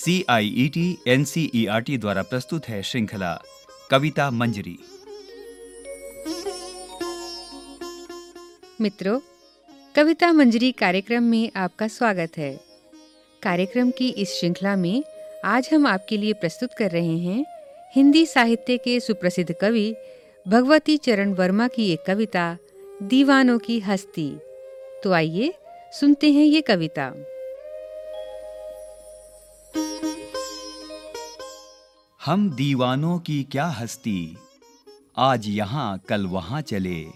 C I E T N C E R T द्वारा प्रस्तुत है श्रृंखला, कविता मंजरी। मित्रों, कविता मंजरी कार्यक्रम में आपका स्वागत है। कार्यक्रम की इस श्रृंखला में आज हम आपके लिए प्रस्तुत कर रहे हैं हिंदी साहित्य के सुप्रसिद्ध कवि भगवती चरण वर्मा की एक कविता, दीवानों की हस्ती। तो आइए सुनते हैं ये कविता। हम दीवानों की क्या हस्ती? आज यहाँ कल वहाँ चले।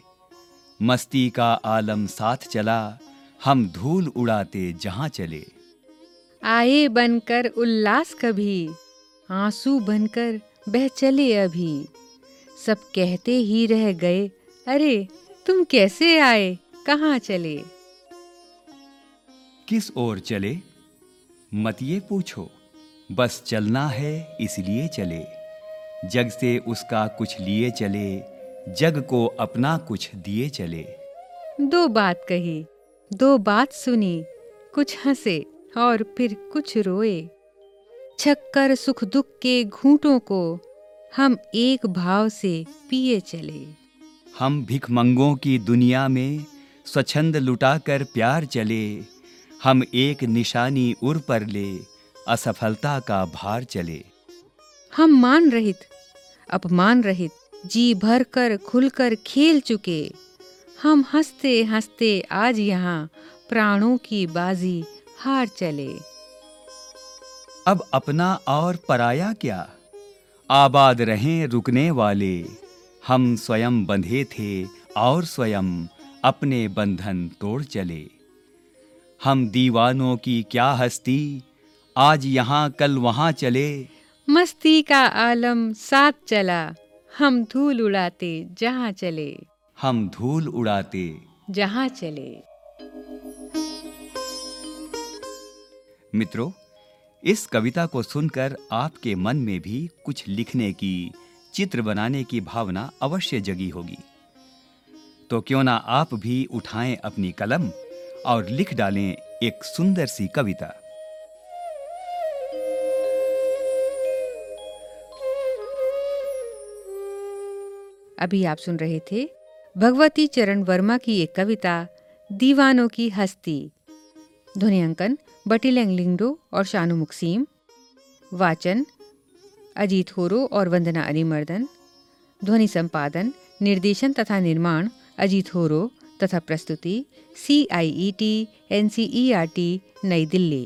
मस्ती का आलम साथ चला हम धूल उड़ाते जहाँ चले। आए बनकर उल्लास कभी आँसू बनकर बह चले अभी। सब कहते ही रह गए अरे तुम कैसे आए कहाँ चले? किस ओर चले? मत ये पूछो। बस चलना है इसलिए चले। जग से उसका कुछ लिए चले जग को अपना कुछ दिए चले। दो बात कही दो बात सुनी कुछ हंसे और फिर कुछ रोए। छक्कर सुख दुख के घूंटों को हम एक भाव से पिए चले। हम भिखमंगों की दुनिया में स्वच्छंद लुटाकर प्यार चले। हम एक निशानी उर पर ले असफलता का भार चले। हम मान रहित अपमान रहित जी भर कर खुलकर खेल चुके। हम हँसते हँसते आज यहाँ प्राणों की बाजी हार चले। अब अपना और पराया क्या? आबाद रहें रुकने वाले। हम स्वयं बंधे थे और स्वयं अपने बंधन तोड़ चले। हम दीवानों की क्या हस्ती आज यहाँ कल वहाँ चले। मस्ती का आलम साथ चला हम धूल उड़ाते जहाँ चले। हम धूल उड़ाते। जहाँ चले। मित्रों इस कविता को सुनकर आपके मन में भी कुछ लिखने की चित्र बनाने की भावना अवश्य जगी होगी। तो क्यों ना आप भी उठाएँ अपनी कलम और लिख डालें एक सुंदर सी कविता। अभी आप सुन रहे थे भगवती चरण वर्मा की एक कविता, दीवानों की हस्ती। ध्वनि अंकन बटी लैंगलिंगडो और शानु मुक्सीम। वाचन, अजीत होरो और वंदना अरिमर्दन ध्वनि संपादन, निर्देशन तथा निर्माण, अजीत होरो तथा प्रस्तुति C I E T N C E R T New Delhi.